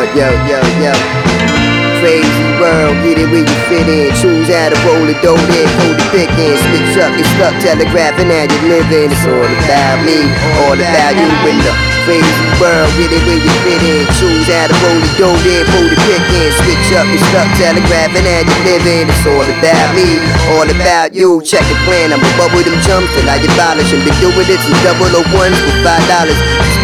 world, yo, yo, yo. Crazy world, get it where you fit in. Choose how to roll it, dough there, hold the thick in. Split up, it's stuck, telegraphing how you living. It's all about me, all about you, and the crazy world. Get it where you fit in. Choose how to roll it, dough there, hold the pick in. Switch up, get stuck, telegraphing how you living. It's all about me, all about you. Check the plan, I'ma bubble them jumps till I abolish them. Been doing it since double O ones for five dollars.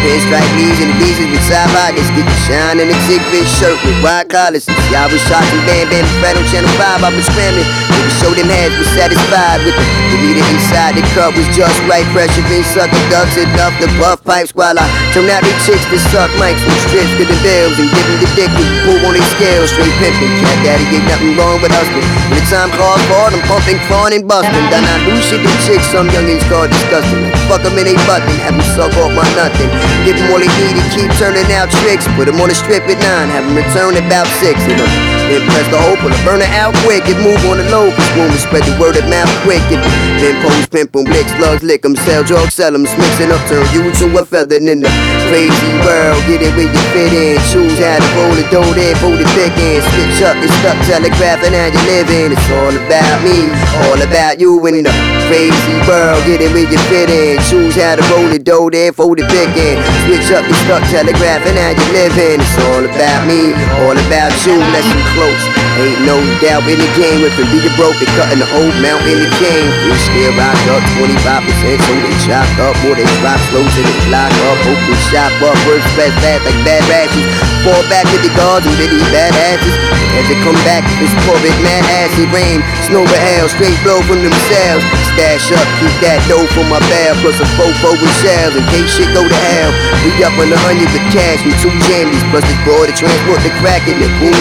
Pinstripe knees and the D's with side pockets. Get the shine in the zig shirt with wide collars. Y'all was shot and bam bam fat on channel 5. I was scrambling. Niggas show them heads was satisfied with the The meter inside the cup was just right. Pressure been sucking ducks enough to buff pipes while I turn out these chicks that suck mics from strips to the bills and them the dick with pull on their scales. Straight pimping. Cat daddy ain't nothing wrong with us. But when the time calls for them pumping, fawning, busting. Then I do shit to chicks some youngins call disgusting. Fuck them in they button. Have them suck off my nothing. Give them all they need and keep turning out tricks. Put them on the strip at nine, have them return about six. You know, then press the pull the burner out quick and move on the low. Cause we spread the word of mouth quick. If then post, pimp them, licks, slugs, lick sell drugs, sell them, mixing up, turn you to a feather in the crazy world. Get it where you fit in. Choose how to roll it, there, fold it thick in. Switch up, get stuck, telegraphing how you living. It's all about me, all about you in the crazy world. Get it where you fit in. Choose how to roll it, there, fold it thick in. Switch up, get stuck, telegraphing how you living. It's all about me, all about you. Listen close. Ain't no doubt in the game. If it be the broke, they cutting the whole mountain in the game. We still rock up 25%, so they chop up. More they drop slow to they lock up. They shop up. Words fast, fast like bad rashes. Fall back to the guards and these bad asses. As they come back, it's pouring mad acid rain. Snow or hell, straight blow from themselves. Stash up, keep that dough for my bag. Plus a fofo with shells in case shit go to hell. We up on the onion with cash and two jammies. Plus this boy to transport the crack in the cool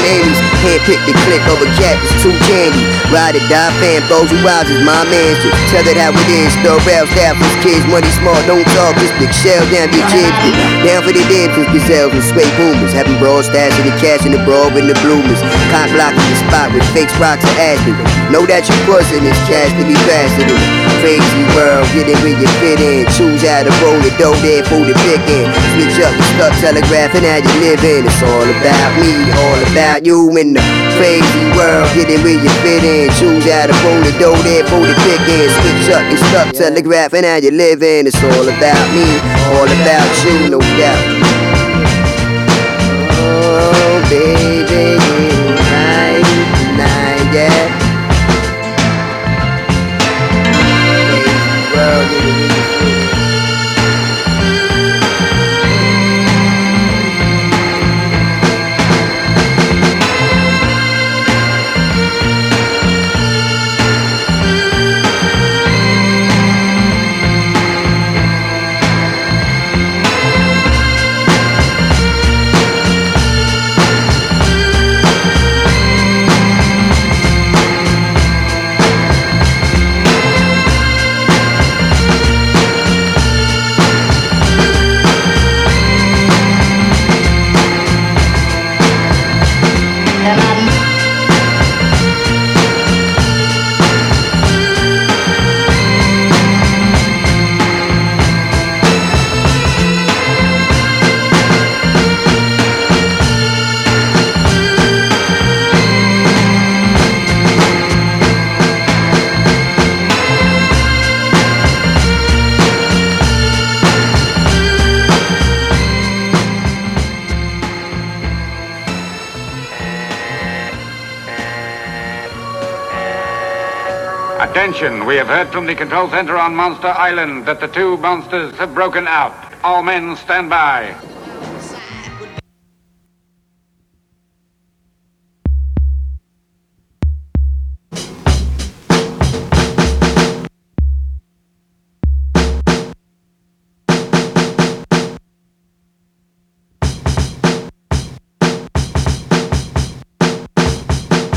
Can't pick the click of a cat, it's too candy. Ride it, die, fam, those who rise is my man. Just tell it how it is. The rail staff is kids, money small, don't talk. Just big shell down, jibs. Down for the dibs and gazelles and sway boomers. Having broad stats in the cash and the broad with the bloomers. Cock blocking the spot with fake rocks and ashton. Know that you pussing this cash to be faster than crazy world. Get it where you fit in. Choose how to roll it, dough there, fold it, pick in. Switch up, get stuck, telegraphing how you living. It's all about me, all about you in the crazy world. Get it where you fit in. Choose how to roll it, dough there, fold it, pick in. Switch up, get stuck, telegraphing how you living. It's all about me, all about you, no doubt. querer Attention, we have heard from the control center on Monster Island that the two monsters have broken out. All men stand by.